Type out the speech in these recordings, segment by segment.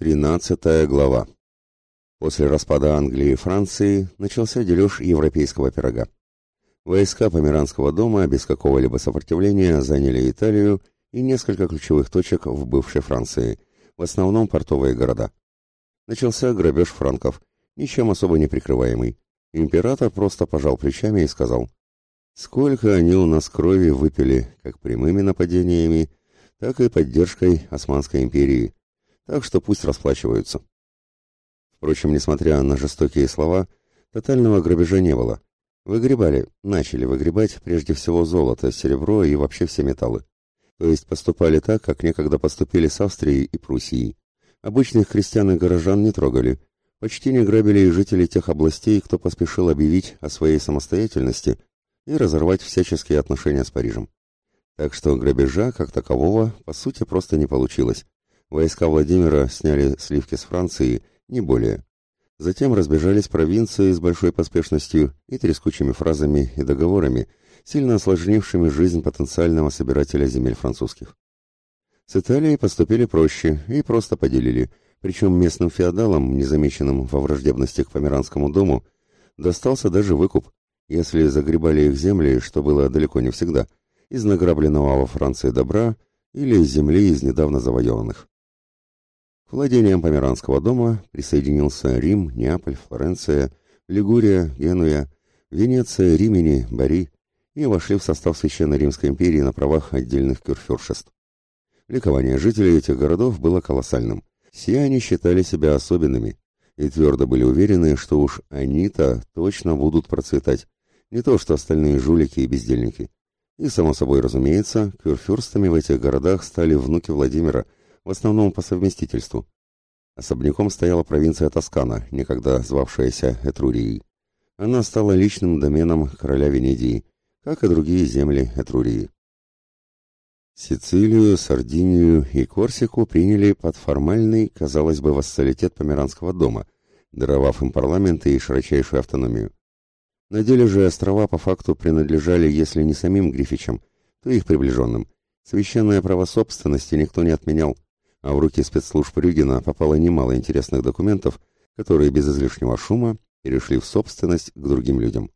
Тринадцатая глава. После распада Англии и Франции начался дележ европейского пирога. Войска Померанского дома без какого-либо сопротивления заняли Италию и несколько ключевых точек в бывшей Франции, в основном портовые города. Начался грабеж франков, ничем особо не прикрываемый. Император просто пожал плечами и сказал, «Сколько они у нас крови выпили, как прямыми нападениями, так и поддержкой Османской империи» так что пусть расплачиваются. Впрочем, несмотря на жестокие слова, тотального грабежа не было. Выгребали, начали выгребать прежде всего золото, серебро и вообще все металлы. То есть поступали так, как некогда поступили с Австрией и Пруссией. Обычных крестьян и горожан не трогали, почти не грабили и жители тех областей, кто поспешил объявить о своей самостоятельности и разорвать всяческие отношения с Парижем. Так что грабежа, как такового, по сути просто не получилось. Войска Владимира сняли сливки с Франции, не более. Затем разбежались провинции с большой поспешностью и трескучими фразами и договорами, сильно осложнившими жизнь потенциального собирателя земель французских. С Италией поступили проще и просто поделили, причем местным феодалам, незамеченным во враждебности к Померанскому дому, достался даже выкуп, если загребали их земли, что было далеко не всегда, из награбленного во Франции добра или земли из недавно завоеванных. К владениям Померанского дома присоединился Рим, Неаполь, Флоренция, Лигурия, Генуя, Венеция, Римени, Бари и вошли в состав Священной Римской империи на правах отдельных кюрфюршеств. Ликование жителей этих городов было колоссальным. Все они считали себя особенными и твердо были уверены, что уж они-то точно будут процветать, не то что остальные жулики и бездельники. И, само собой разумеется, кюрфюрстами в этих городах стали внуки Владимира – в основном по совместительству. Особняком стояла провинция Тоскана, некогда звавшаяся Этрурией. Она стала личным доменом короля Венедии, как и другие земли Этрурии. Сицилию, Сардинию и Корсику приняли под формальный, казалось бы, вассалитет Померанского дома, даровав им парламенты и широчайшую автономию. На деле же острова по факту принадлежали, если не самим Грифичам, то их приближенным. Священное право собственности никто не отменял, а в руки спецслужб Рюгина попало немало интересных документов, которые без излишнего шума перешли в собственность к другим людям.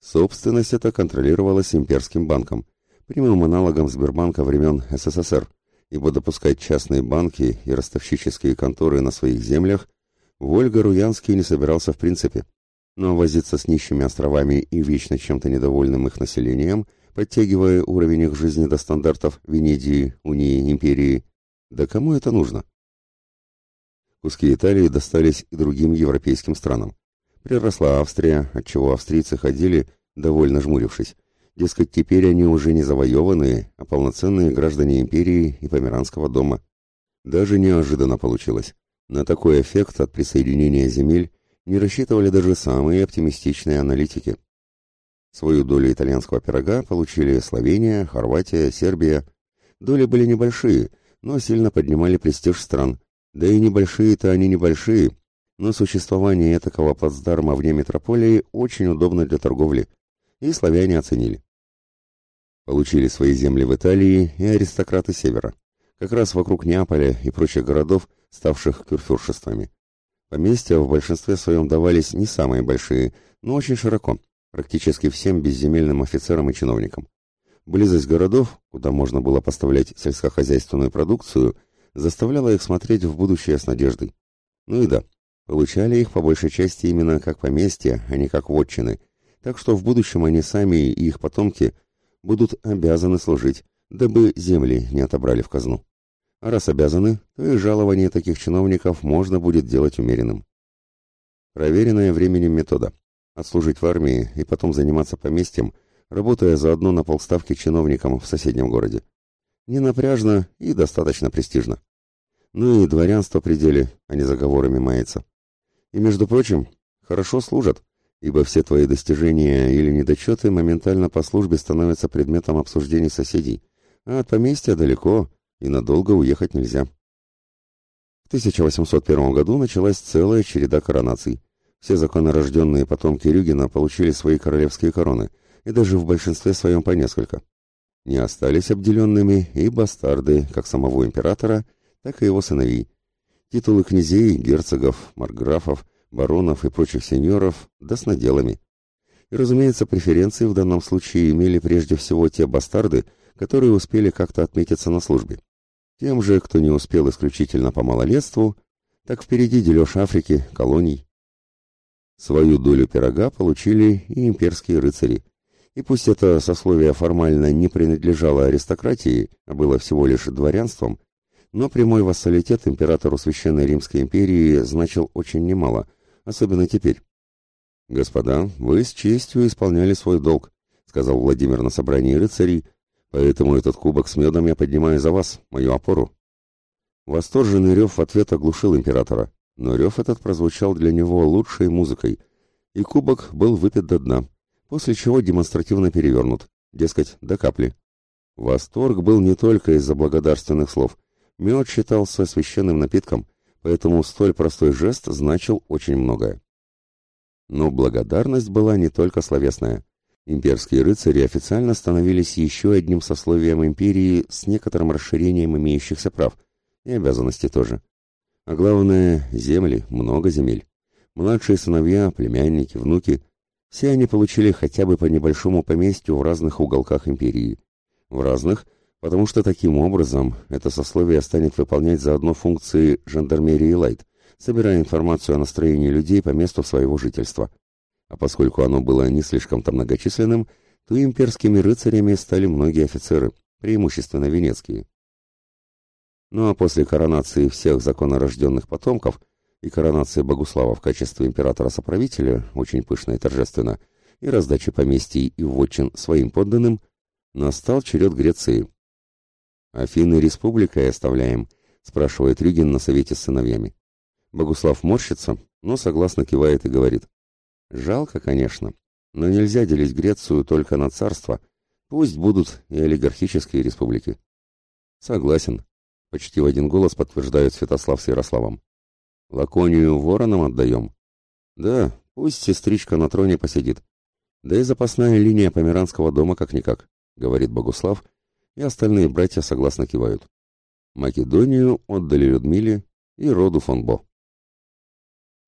Собственность эта контролировалась имперским банком, прямым аналогом Сбербанка времен СССР, ибо допускать частные банки и ростовщические конторы на своих землях Вольга Руянский не собирался в принципе, но возиться с нищими островами и вечно чем-то недовольным их населением, подтягивая уровень их жизни до стандартов Венедии, Унии, Империи, да кому это нужно? Куски Италии достались и другим европейским странам. Приросла Австрия, отчего австрийцы ходили, довольно жмурившись. Дескать, теперь они уже не завоеванные, а полноценные граждане империи и Померанского дома. Даже неожиданно получилось. На такой эффект от присоединения земель не рассчитывали даже самые оптимистичные аналитики. Свою долю итальянского пирога получили Словения, Хорватия, Сербия. Доли были небольшие – но сильно поднимали престиж стран. Да и небольшие-то они небольшие, но существование такого плацдарма вне метрополии очень удобно для торговли, и славяне оценили. Получили свои земли в Италии и аристократы Севера, как раз вокруг Неаполя и прочих городов, ставших кюрфюршествами. Поместья в большинстве своем давались не самые большие, но очень широко, практически всем безземельным офицерам и чиновникам. Близость городов, куда можно было поставлять сельскохозяйственную продукцию, заставляла их смотреть в будущее с надеждой. Ну и да, получали их по большей части именно как поместья, а не как вотчины, так что в будущем они сами и их потомки будут обязаны служить, дабы земли не отобрали в казну. А раз обязаны, то и жалование таких чиновников можно будет делать умеренным. Проверенная временем метода. Отслужить в армии и потом заниматься поместьем – работая заодно на полставки чиновником в соседнем городе. Не напряжно и достаточно престижно. Ну и дворянство при деле, а не заговорами мается. И, между прочим, хорошо служат, ибо все твои достижения или недочеты моментально по службе становятся предметом обсуждений соседей, а от поместья далеко и надолго уехать нельзя. В 1801 году началась целая череда коронаций. Все законорожденные потомки Рюгина получили свои королевские короны – и даже в большинстве своем по несколько. Не остались обделенными и бастарды как самого императора, так и его сыновей. Титулы князей, герцогов, марграфов, баронов и прочих сеньоров, да с наделами. И, разумеется, преференции в данном случае имели прежде всего те бастарды, которые успели как-то отметиться на службе. Тем же, кто не успел исключительно по малолетству, так впереди дележ Африки, колоний. Свою долю пирога получили и имперские рыцари. И пусть это сословие формально не принадлежало аристократии, а было всего лишь дворянством, но прямой вассалитет императору Священной Римской империи значил очень немало, особенно теперь. «Господа, вы с честью исполняли свой долг», — сказал Владимир на собрании рыцарей, «поэтому этот кубок с медом я поднимаю за вас, мою опору». Восторженный рев в ответ оглушил императора, но рев этот прозвучал для него лучшей музыкой, и кубок был выпит до дна, после чего демонстративно перевернут, дескать, до капли. Восторг был не только из-за благодарственных слов — Мед считался священным напитком, поэтому столь простой жест значил очень многое. Но благодарность была не только словесная. Имперские рыцари официально становились еще одним сословием империи с некоторым расширением имеющихся прав, и обязанностей тоже. А главное, земли, много земель. Младшие сыновья, племянники, внуки – все они получили хотя бы по небольшому поместью в разных уголках империи. В разных, потому что таким образом это сословие станет выполнять заодно функции жандармерии Лайт, собирая информацию о настроении людей по месту своего жительства. А поскольку оно было не слишком-то многочисленным, то имперскими рыцарями стали многие офицеры, преимущественно венецкие. Ну а после коронации всех законорожденных потомков и коронации Богуслава в качестве императора-соправителя, очень пышно и торжественно, и раздачи поместий и вотчин своим подданным, настал черед Греции, «Афины республикой оставляем?» — спрашивает Рюгин на совете с сыновьями. Богуслав морщится, но согласно кивает и говорит. «Жалко, конечно, но нельзя делить Грецию только на царство. Пусть будут и олигархические республики». «Согласен», — почти в один голос подтверждают Святослав с Ярославом. «Лаконию воронам отдаем?» «Да, пусть сестричка на троне посидит. Да и запасная линия Померанского дома как-никак», — говорит Богуслав, и остальные братья согласно кивают. Македонию отдали Людмиле и роду фон Бо.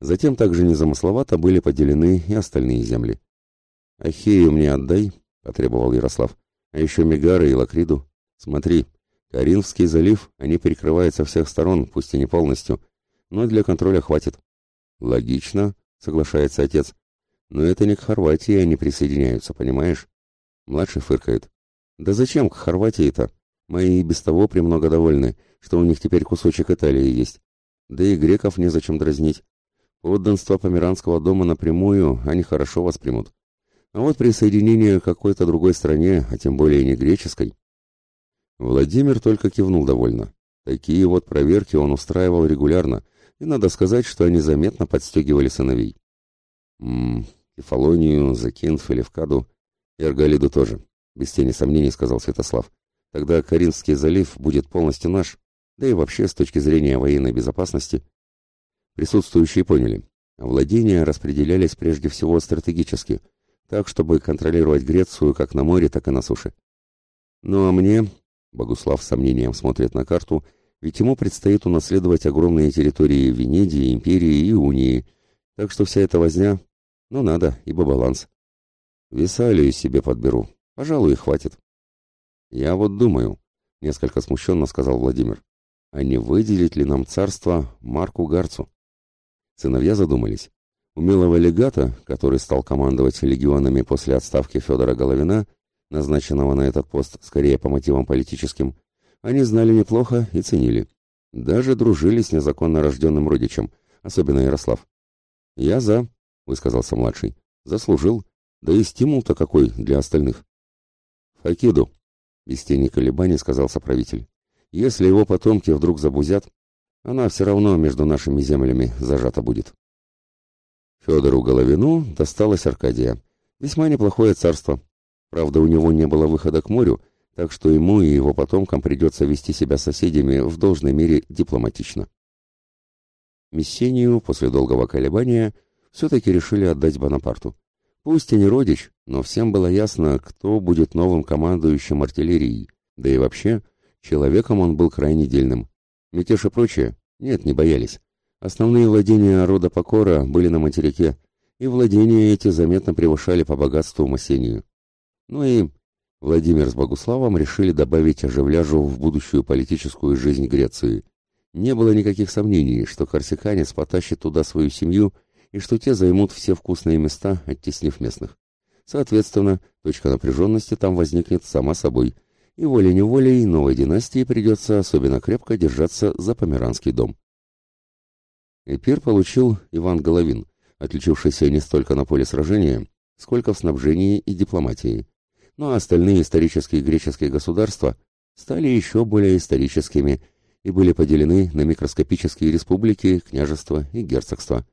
Затем также незамысловато были поделены и остальные земли. «Ахею мне отдай», — потребовал Ярослав, — «а еще Мегары и Лакриду. Смотри, Каринский залив они перекрывают со всех сторон, пусть и не полностью, но для контроля хватит». «Логично», — соглашается отец, — «но это не к Хорватии они присоединяются, понимаешь?» Младший фыркает. Да зачем к Хорватии-то? Мои и без того премного довольны, что у них теперь кусочек Италии есть. Да и греков незачем дразнить. Подданство Померанского дома напрямую они хорошо воспримут. А вот присоединение к какой-то другой стране, а тем более не греческой... Владимир только кивнул довольно. Такие вот проверки он устраивал регулярно, и надо сказать, что они заметно подстегивали сыновей. Ммм, Кефалонию, Закинф и Левкаду, и Арголиду тоже без тени сомнений сказал Святослав. Тогда Каринский залив будет полностью наш, да и вообще с точки зрения военной безопасности. Присутствующие поняли, владения распределялись прежде всего стратегически, так, чтобы контролировать Грецию как на море, так и на суше. Ну а мне, Богуслав с сомнением смотрит на карту, ведь ему предстоит унаследовать огромные территории Венедии, Империи и Унии, так что вся эта возня, ну надо, ибо баланс. Висалию себе подберу, Пожалуй, хватит. Я вот думаю, несколько смущенно сказал Владимир, а не выделить ли нам царство Марку Гарцу? Сыновья задумались. Умелого легата, который стал командовать легионами после отставки Федора Головина, назначенного на этот пост скорее по мотивам политическим, они знали неплохо и ценили. Даже дружили с незаконно рожденным родичем, особенно Ярослав. «Я за», — высказался младший. «Заслужил. Да и стимул-то какой для остальных». «Факиду», — без тени колебаний сказал соправитель. «Если его потомки вдруг забузят, она все равно между нашими землями зажата будет». Федору Головину досталась Аркадия. Весьма неплохое царство. Правда, у него не было выхода к морю, так что ему и его потомкам придется вести себя соседями в должной мере дипломатично. Мессению после долгого колебания все-таки решили отдать Бонапарту. Пусть и не родич, но всем было ясно, кто будет новым командующим артиллерией, да и вообще, человеком он был крайне дельным. Мятеж и прочее, Нет, не боялись. Основные владения рода Покора были на материке, и владения эти заметно превышали по богатству Массению. Ну и Владимир с Богуславом решили добавить оживляжу в будущую политическую жизнь Греции. Не было никаких сомнений, что корсиканец потащит туда свою семью и что те займут все вкусные места, оттеснив местных. Соответственно, точка напряженности там возникнет сама собой, и волей-неволей новой династии придется особенно крепко держаться за Померанский дом. Эпир получил Иван Головин, отличившийся не столько на поле сражения, сколько в снабжении и дипломатии. А остальные исторические греческие государства стали еще более историческими и были поделены на микроскопические республики, княжества и герцогства.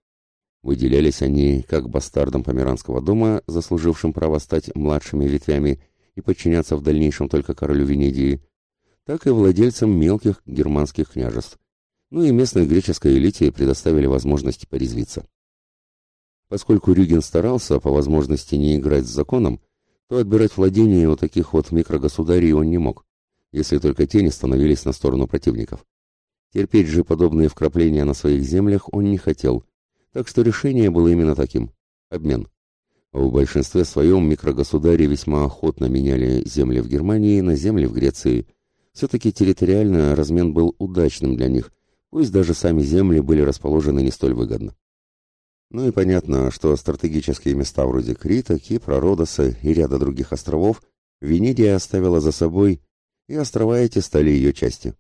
Выделялись они как бастардам Померанского дома, заслужившим право стать младшими ветвями и подчиняться в дальнейшем только королю Венедии, так и владельцам мелких германских княжеств. Ну и местной греческой элите предоставили возможность порезвиться. Поскольку Рюген старался по возможности не играть с законом, то отбирать владения у таких вот микрогосударей он не мог, если только те не становились на сторону противников. Терпеть же подобные вкрапления на своих землях он не хотел, так что решение было именно таким – обмен. В большинстве своем микрогосудари весьма охотно меняли земли в Германии на земли в Греции. Все-таки территориально размен был удачным для них, пусть даже сами земли были расположены не столь выгодно. Ну и понятно, что стратегические места вроде Крита, Кипра, Родоса и ряда других островов Венедия оставила за собой, и острова эти стали ее частью.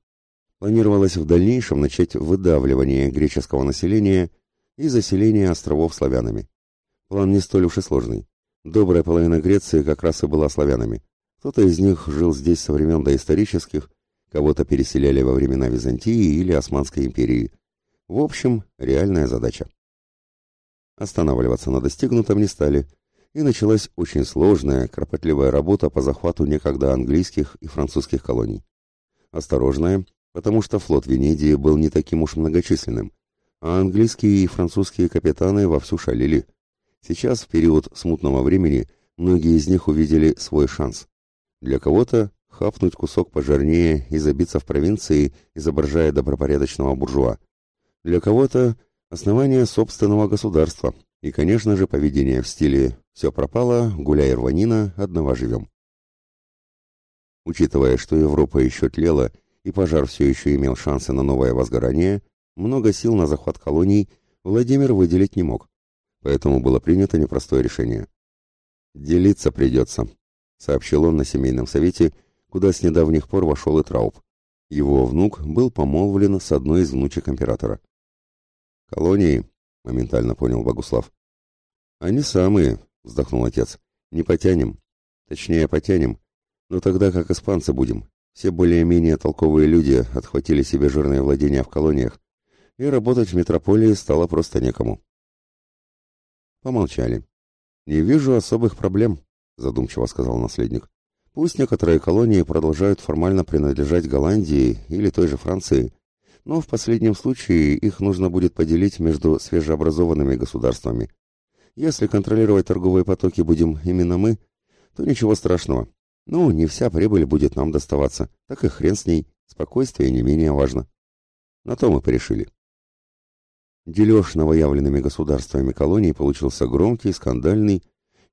Планировалось в дальнейшем начать выдавливание греческого населения и заселение островов славянами. План не столь уж и сложный. Добрая половина Греции как раз и была славянами. Кто-то из них жил здесь со времен доисторических, кого-то переселяли во времена Византии или Османской империи. В общем, реальная задача. Останавливаться на достигнутом не стали, и началась очень сложная, кропотливая работа по захвату некогда английских и французских колоний. Осторожная, потому что флот Венедии был не таким уж многочисленным, а английские и французские капитаны вовсю шалили – Сейчас, в период смутного времени, многие из них увидели свой шанс. Для кого-то хапнуть кусок пожирнее и забиться в провинции, изображая добропорядочного буржуа. Для кого-то основание собственного государства и, конечно же, поведение в стиле «все пропало, гуляй рванина, одного живем». Учитывая, что Европа еще тлела и пожар все еще имел шансы на новое возгорание, много сил на захват колоний Владимир выделить не мог поэтому было принято непростое решение. «Делиться придется», — сообщил он на семейном совете, куда с недавних пор вошел и Трауб. Его внук был помолвлен с одной из внучек императора. «Колонии», — моментально понял Богуслав. «Они самые», — вздохнул отец. «Не потянем. Точнее, потянем. Но тогда как испанцы будем. Все более-менее толковые люди отхватили себе жирные владения в колониях, и работать в метрополии стало просто некому. Помолчали. «Не вижу особых проблем», — задумчиво сказал наследник. «Пусть некоторые колонии продолжают формально принадлежать Голландии или той же Франции, но в последнем случае их нужно будет поделить между свежеобразованными государствами. Если контролировать торговые потоки будем именно мы, то ничего страшного. Ну, не вся прибыль будет нам доставаться, так и хрен с ней, спокойствие не менее важно. На то мы порешили. Дележ новоявленными государствами колоний получился громкий, скандальный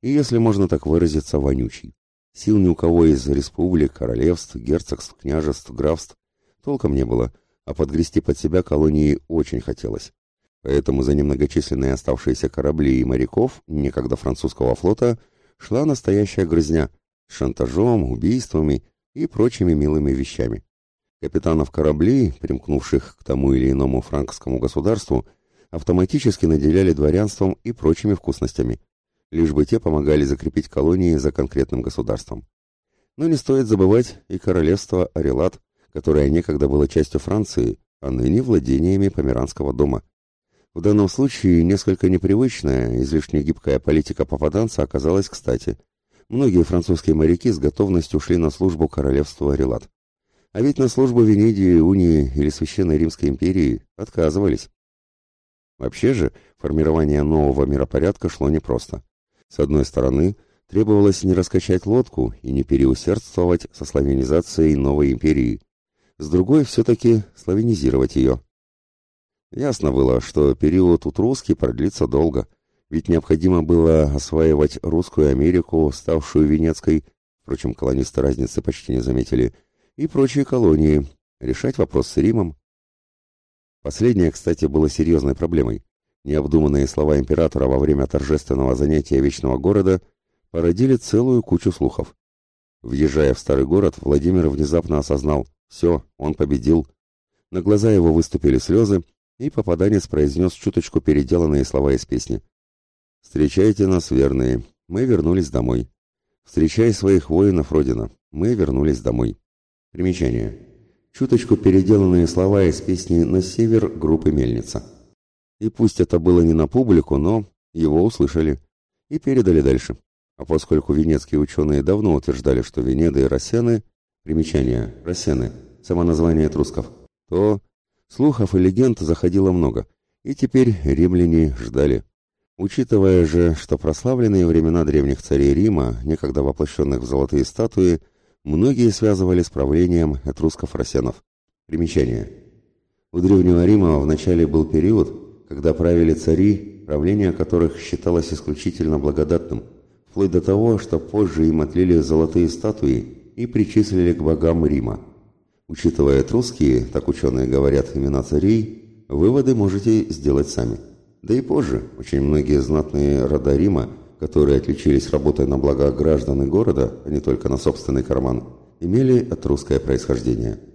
и, если можно так выразиться, вонючий. Сил ни у кого из республик, королевств, герцогств, княжеств, графств толком не было, а подгрести под себя колонии очень хотелось. Поэтому за немногочисленные оставшиеся корабли и моряков некогда французского флота шла настоящая грызня с шантажом, убийствами и прочими милыми вещами. Капитанов кораблей, примкнувших к тому или иному франкскому государству, автоматически наделяли дворянством и прочими вкусностями, лишь бы те помогали закрепить колонии за конкретным государством. Но не стоит забывать и королевство Арелат, которое некогда было частью Франции, а ныне владениями Померанского дома. В данном случае несколько непривычная, излишне гибкая политика попаданца оказалась кстати. Многие французские моряки с готовностью шли на службу королевству Арелат. А ведь на службу Венедии, Унии или Священной Римской империи отказывались. Вообще же, формирование нового миропорядка шло непросто. С одной стороны, требовалось не раскачать лодку и не переусердствовать со славянизацией новой империи. С другой, все-таки славянизировать ее. Ясно было, что период утрузки продлится долго, ведь необходимо было осваивать русскую Америку, ставшую Венецкой, впрочем, колонисты разницы почти не заметили, и прочие колонии, решать вопрос с Римом. Последнее, кстати, было серьезной проблемой. Необдуманные слова императора во время торжественного занятия Вечного города породили целую кучу слухов. Въезжая в старый город, Владимир внезапно осознал – все, он победил. На глаза его выступили слезы, и попаданец произнес чуточку переделанные слова из песни. «Встречайте нас, верные, мы вернулись домой. Встречай своих воинов, Родина, мы вернулись домой». Примечание. Чуточку переделанные слова из песни «На север» группы «Мельница». И пусть это было не на публику, но его услышали и передали дальше. А поскольку венецкие ученые давно утверждали, что Венеды и Рассены Примечание. Рассены. Само название этрусков. То слухов и легенд заходило много, и теперь римляне ждали. Учитывая же, что прославленные времена древних царей Рима, некогда воплощенных в золотые статуи, многие связывали с правлением этрусков-рассенов. Примечание. У Древнего Рима вначале был период, когда правили цари, правление которых считалось исключительно благодатным, вплоть до того, что позже им отлили золотые статуи и причислили к богам Рима. Учитывая этрусские, так ученые говорят, имена царей, выводы можете сделать сами. Да и позже очень многие знатные рода Рима, которые отличились работой на благо граждан и города, а не только на собственный карман, имели этрусское происхождение –